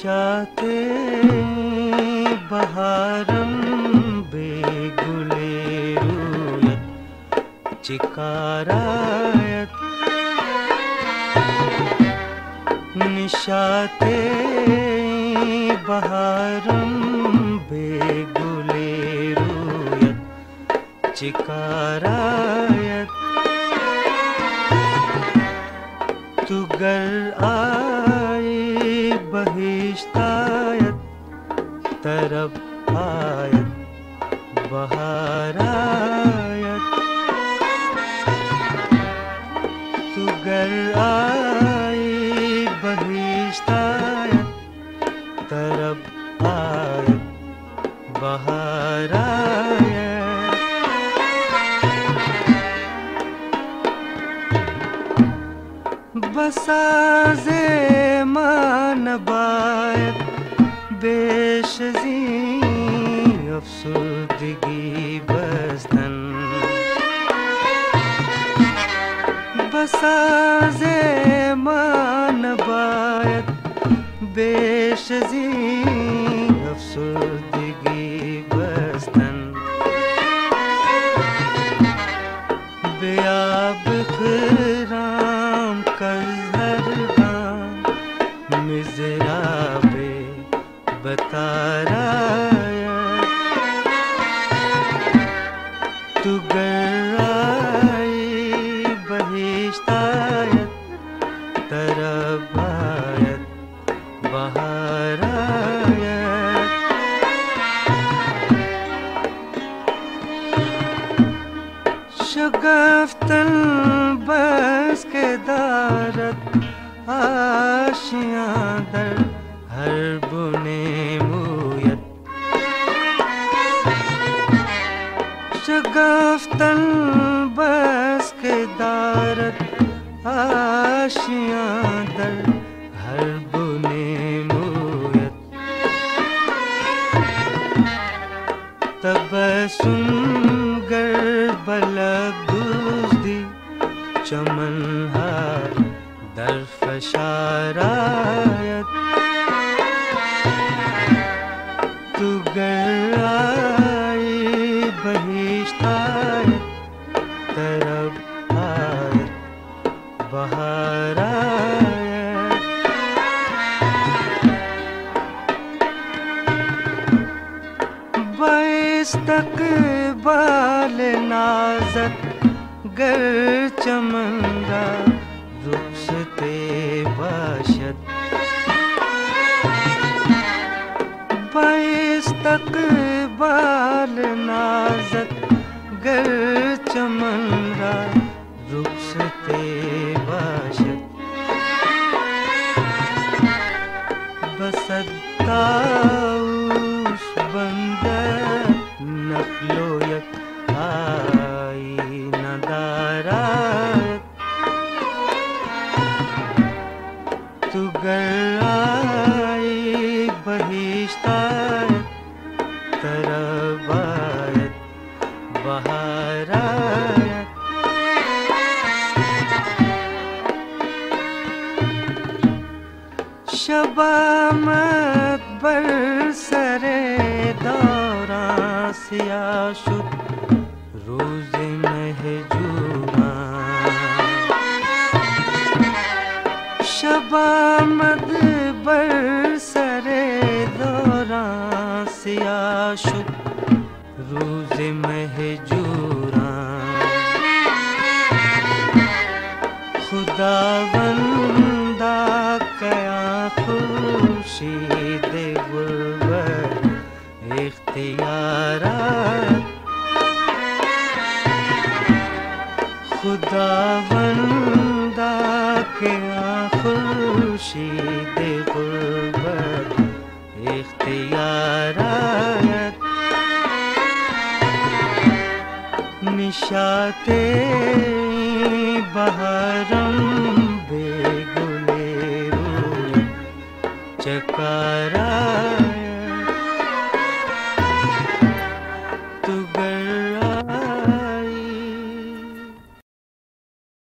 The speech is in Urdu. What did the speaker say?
نشات بہارم بے گلے رویت چکارایت نشات بہارم بے گلے رویت چکارایت تو گر آئی بہشتایت طرف آیت بہارایت۔ تو گر آئی بہشتایت طرف آیت بہارایت۔ بساز بساز مان بایت بیش زی افسردگی بستن۔ بیاب خرام کزہرگان مزراب بتارایت بہشتایت طرف آیت بہارایت۔ شگفتن بس کے دارت آشیاں در ہر بنے مویت۔ شگفتن آشیاں در ہر بنے مویت۔ سن گر بلب دوزدی چمن ہار در فشارہ بہارایت باستقبال نازت گر چمنگا رخصتے باشد۔ باستقبال نازت گر چمنگا بسداؤس بندر نقلو یک آئی ندارت تو گر آئی بہشتایت طرف بر سر دوران سیاہ شد، روز مہجوراں شبامت بر سر دوران سیاہ شد، روز مہجوراں خدا بندہ کیا خورشید غربت اختیارات. خدا بندہ کیا خورشید غربت اختیارات. نشات بہار چکارا